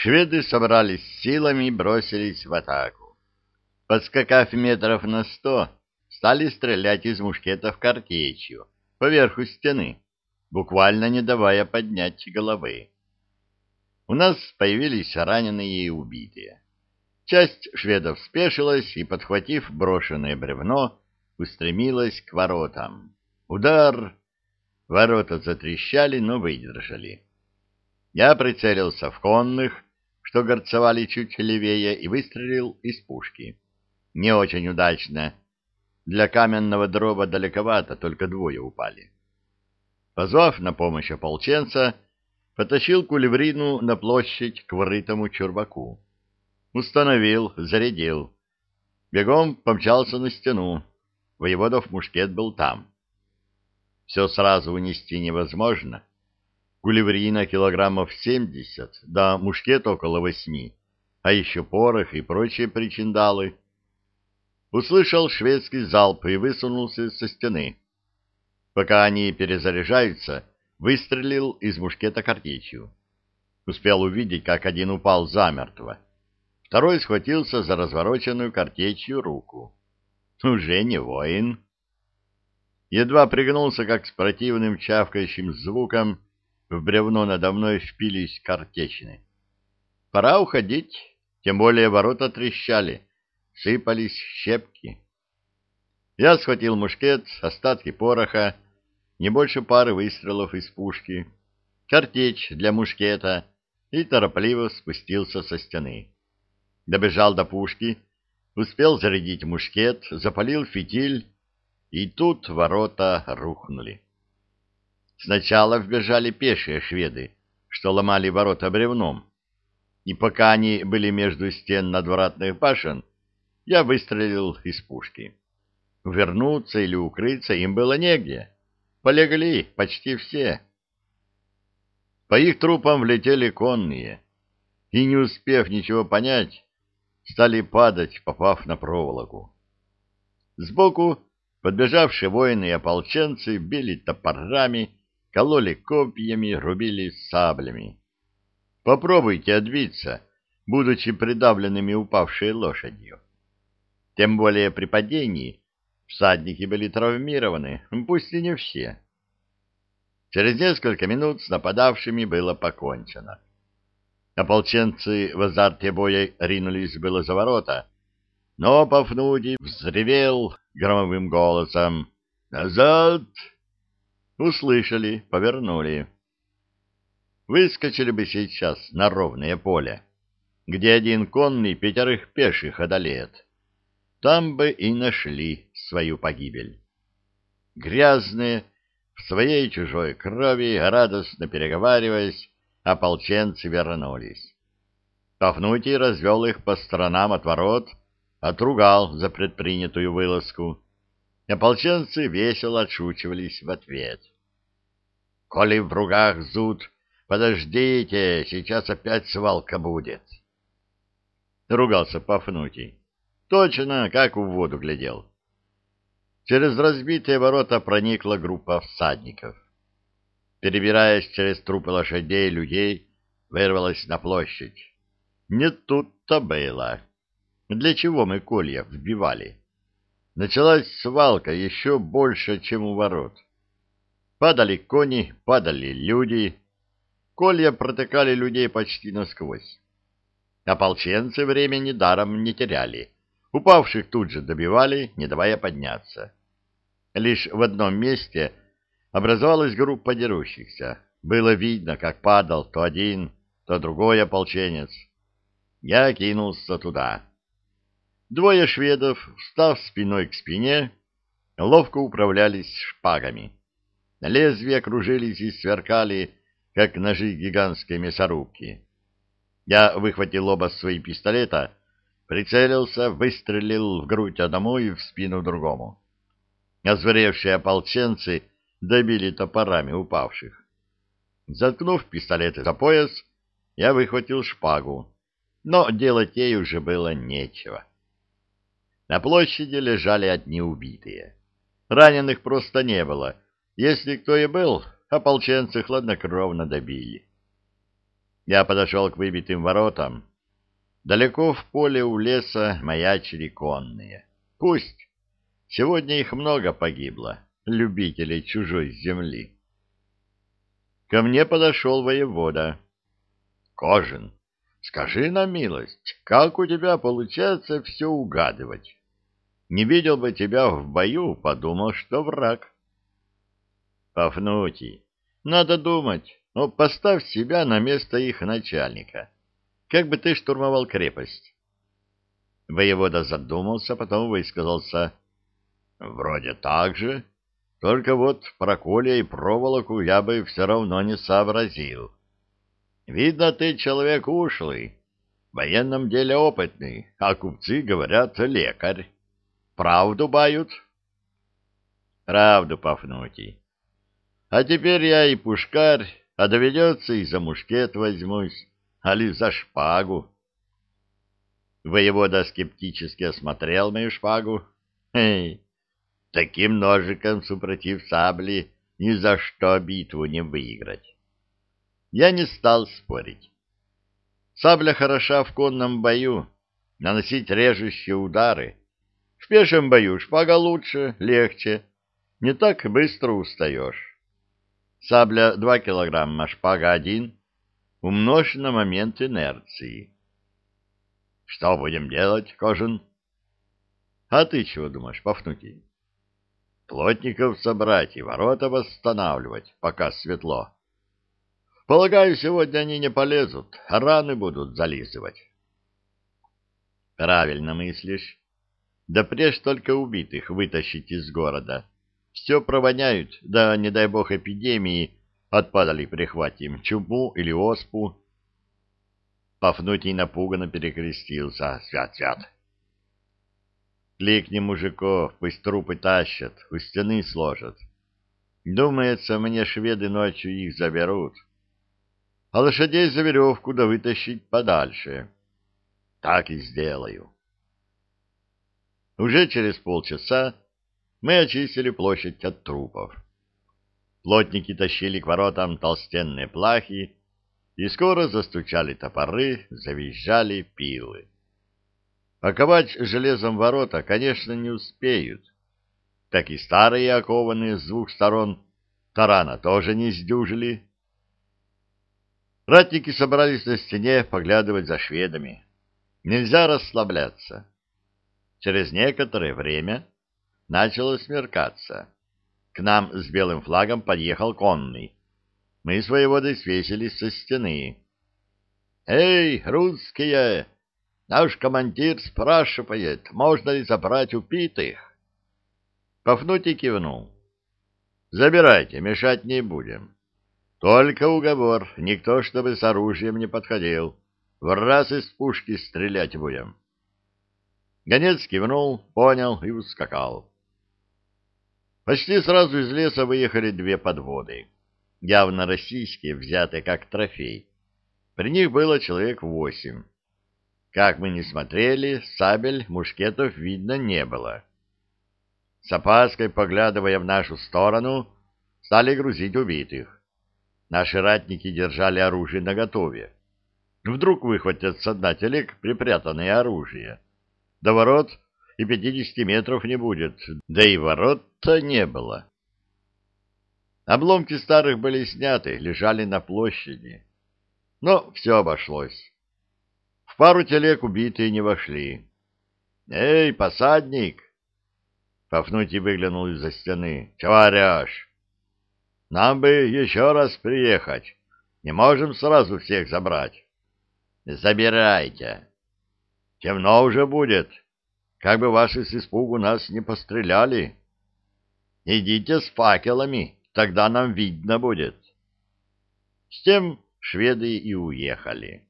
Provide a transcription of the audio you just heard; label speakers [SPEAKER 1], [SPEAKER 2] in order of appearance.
[SPEAKER 1] Шведы собрались силами и бросились в атаку. Подскакав метров на сто, стали стрелять из мушкетов картечью поверху стены, буквально не давая поднять головы. У нас появились раненые и убитые. Часть шведов спешилась и, подхватив брошенное бревно, устремилась к воротам. Удар! Ворота затрещали, но выдержали. Я прицелился в конных, что горцевали чуть левее, и выстрелил из пушки. Не очень удачно. Для каменного дроба далековато, только двое упали. Позвав на помощь ополченца, потащил кулеврину на площадь к врытому чурбаку. Установил, зарядил. Бегом помчался на стену. Воеводов мушкет был там. Все сразу унести невозможно. Кулеврина килограммов семьдесят, да мушкет около восьми, а еще порох и прочие причиндалы. Услышал шведский залп и высунулся со стены. Пока они перезаряжаются, выстрелил из мушкета картечью. Успел увидеть, как один упал замертво. Второй схватился за развороченную картечью руку. Уже не воин. Едва пригнулся, как с противным чавкающим звуком в бревно надо мной впились картечины. Пора уходить, тем более ворота трещали, сыпались щепки. Я схватил мушкет, остатки пороха, не больше пары выстрелов из пушки, картечь для мушкета и торопливо спустился со стены. Добежал до пушки, успел зарядить мушкет, запалил фитиль, и тут ворота рухнули. Сначала вбежали пешие шведы, что ломали ворота бревном, и пока они были между стен надвратных башен, я выстрелил из пушки. Вернуться или укрыться им было негде. Полегли почти все. По их трупам влетели конные, и, не успев ничего понять, стали падать, попав на проволоку. Сбоку подбежавшие воины и ополченцы били топорами, кололи копьями, рубили саблями. Попробуйте отбиться, будучи придавленными упавшей лошадью. Тем более при падении Всадники были травмированы, пусть и не все. Через несколько минут с нападавшими было покончено. Ополченцы в азарте боя ринулись было за ворота, но Пафнутий взревел громовым голосом «Назад!» Услышали, повернули. Выскочили бы сейчас на ровное поле, где один конный пятерых пеших одолеет там бы и нашли свою погибель. Грязные, в своей чужой крови, радостно переговариваясь, ополченцы вернулись. Пафнутий развел их по сторонам от ворот, отругал за предпринятую вылазку. Ополченцы весело отшучивались в ответ. — Коли в ругах зуд, подождите, сейчас опять свалка будет. Ругался Пафнутий. Точно, как в воду глядел. Через разбитые ворота проникла группа всадников. Перебираясь через трупы лошадей и людей, вырвалась на площадь. Не тут-то было. Для чего мы колья вбивали? Началась свалка еще больше, чем у ворот. Падали кони, падали люди. Колья протыкали людей почти насквозь. Ополченцы времени даром не теряли Упавших тут же добивали, не давая подняться. Лишь в одном месте образовалась группа дерущихся. Было видно, как падал то один, то другой ополченец. Я кинулся туда. Двое шведов, встав спиной к спине, ловко управлялись шпагами. Лезвия кружились и сверкали, как ножи гигантской мясорубки. Я выхватил оба свои пистолета Прицелился, выстрелил в грудь одному и в спину другому. Озверевшие ополченцы добили топорами упавших. Заткнув пистолеты за пояс, я выхватил шпагу, но делать ей уже было нечего. На площади лежали одни убитые. Раненых просто не было. Если кто и был, ополченцы хладнокровно добили. Я подошел к выбитым воротам. Далеко в поле у леса маячили конные. Пусть. Сегодня их много погибло, любителей чужой земли. Ко мне подошел воевода. Кожин, скажи на милость, как у тебя получается все угадывать? Не видел бы тебя в бою, подумал, что враг. Пафнутий, надо думать, но поставь себя на место их начальника. Как бы ты штурмовал крепость? Воевода задумался, потом высказался. Вроде так же, только вот про Коля и проволоку я бы все равно не сообразил. Видно, ты человек ушлый, в военном деле опытный, а купцы говорят лекарь. Правду бают? Правду, Пафнутий. А теперь я и пушкарь, а доведется и за мушкет возьмусь, али за шпагу. Воевода скептически осмотрел мою шпагу. Эй, таким ножиком, супротив сабли, ни за что битву не выиграть. Я не стал спорить. Сабля хороша в конном бою, наносить режущие удары, в пешем бою шпага лучше, легче, не так быстро устаешь. Сабля два килограмма, шпага один, умножь на момент инерции. Что будем делать, Кожин? А ты чего думаешь, Пафнутий? Плотников собрать и ворота восстанавливать, пока светло. Полагаю, сегодня они не полезут, а раны будут зализывать. Правильно мыслишь. Да прежде только убитых вытащить из города. Все провоняют, да, не дай бог, эпидемии отпадали прихватим, чуму или оспу. Пафнутий напуганно перекрестился. Свят, свят. Кликни мужиков, пусть трупы тащат, у стены сложат. Думается, мне шведы ночью их заберут. А лошадей за веревку да вытащить подальше. Так и сделаю. Уже через полчаса мы очистили площадь от трупов. Плотники тащили к воротам толстенные плахи, и скоро застучали топоры, завизжали пилы. Оковать железом ворота, конечно, не успеют. Так и старые окованные с двух сторон тарана тоже не сдюжили. Ратники собрались на стене поглядывать за шведами. Нельзя расслабляться. Через некоторое время начало смеркаться. К нам с белым флагом подъехал конный. Мы с воеводой свесились со стены. «Эй, русские! Наш командир спрашивает, можно ли забрать убитых?» Пафнутий кивнул. «Забирайте, мешать не будем. Только уговор, никто, чтобы с оружием не подходил. В раз из пушки стрелять будем». Гонец кивнул, понял и ускакал. Почти сразу из леса выехали две подводы, явно российские, взятые как трофей. При них было человек восемь. Как мы ни смотрели, сабель, мушкетов видно не было. С опаской, поглядывая в нашу сторону, стали грузить убитых. Наши ратники держали оружие наготове. Вдруг выхватят с дна телег припрятанное оружие. До ворот и пятидесяти метров не будет, да и ворот-то не было. Обломки старых были сняты, лежали на площади. Но все обошлось. В пару телег убитые не вошли. «Эй, посадник!» Пафнутий выглянул из-за стены. «Чего орешь? Нам бы еще раз приехать. Не можем сразу всех забрать». «Забирайте!» Темно уже будет. Как бы ваши с испугу нас не постреляли. Идите с факелами, тогда нам видно будет. С тем шведы и уехали.